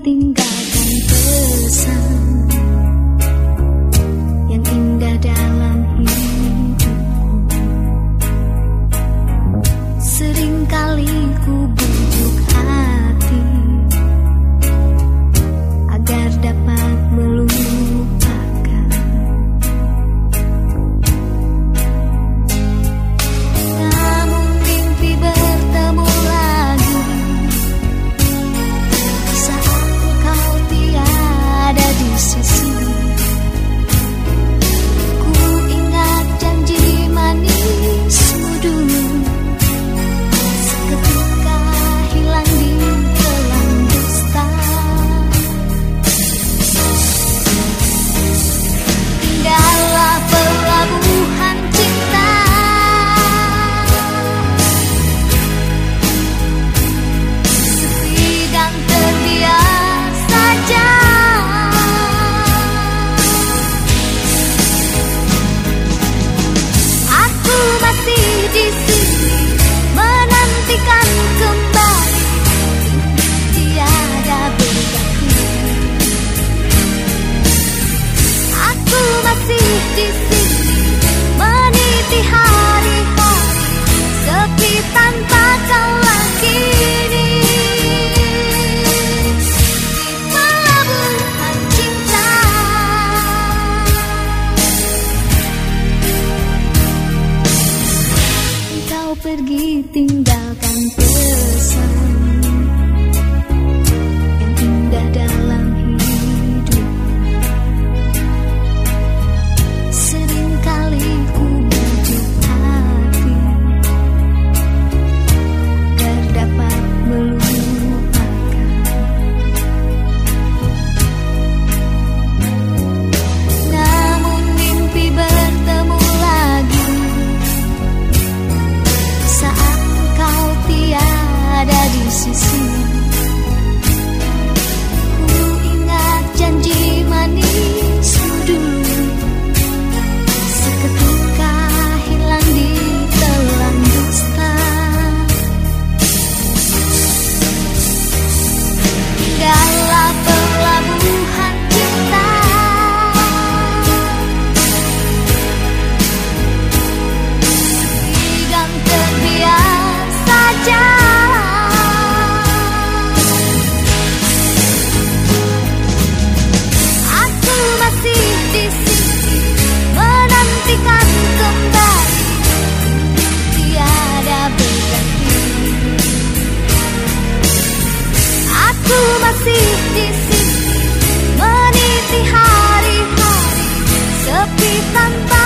tinggalkan pesan yang indah dalam hidupku. Seringkali ku pergi tinggalkan pesan. Yang indah dalam meniti hari-hari sepi tanpa